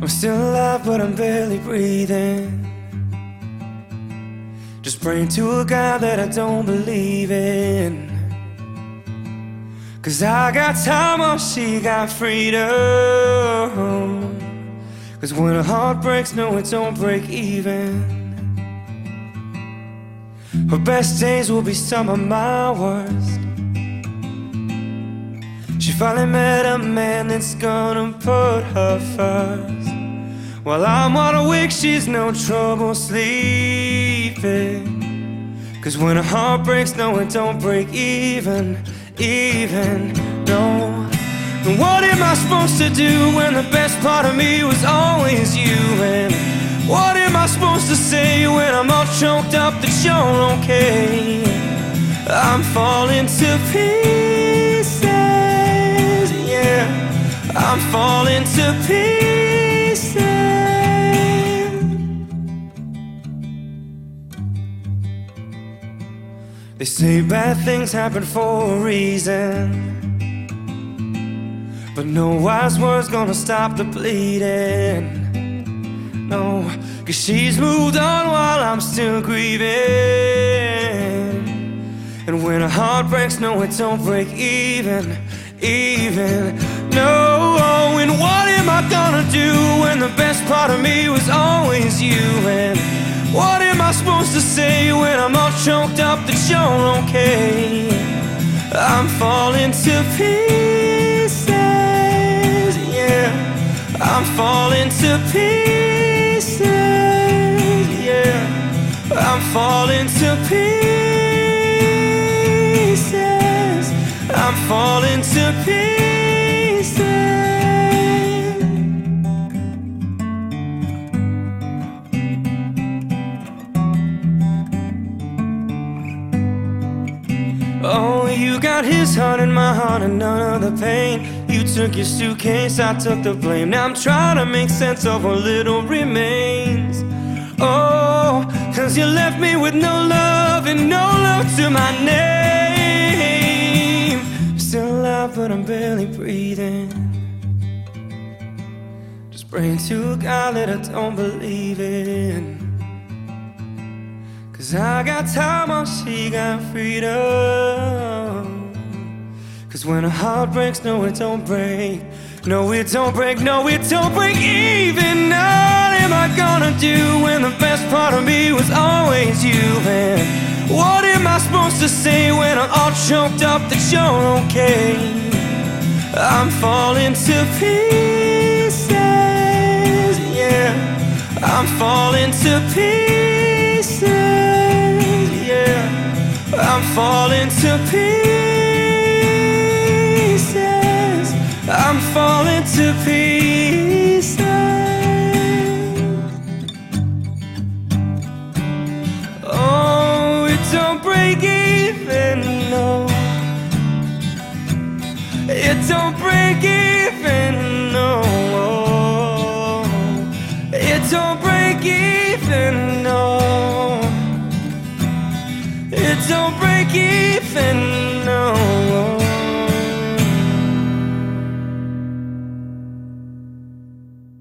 but I'm barely breathing. Just praying to a God that I don't believe in. Cause I got time while she got freedom. Cause when a heart breaks, no, it don't break even. Her best days will be some of my worst. She finally met a man that's gonna put her first. While I'm wide awake, she's no trouble sleeping. Cause when a heart breaks, no, it don't break even, even, no. And what am I supposed to do when the best part of me was always you? And what am I supposed to say when I'm all choked up that you're okay? I'm falling to pieces, I'm falling to pieces. They say bad things happen for a reason. But no wise word's gonna stop the bleeding. No, cause she's moved on while I'm still grieving. And when a heart breaks, no, it don't break even, even. No, oh, and what am I gonna do when the best part of me was always you? And what am I supposed to say when I'm all choked up that you're okay? I'm falling to pieces, yeah. I'm falling to pieces, yeah. I'm falling to pieces. I'm falling to pieces. Oh, you got his heart and my heart and none of the pain. You took your suitcase, I took the blame. Now I'm trying to make sense of what little remains. Oh, cause you left me with no love and no love to my name. Alive, but I'm barely breathing. Just praying to God that I don't believe in. Cause I got time while she got freedom. Cause when a heart breaks, no, it don't break. No, it don't break, no, it don't break even. What am I gonna do when the best part of me was always you? And what I supposed to say when I'm all choked up that you're okay? I'm falling to pieces, yeah. I'm falling to pieces, yeah. I'm falling to pieces. I'm falling to pieces. Even, no. It don't break even, no. It don't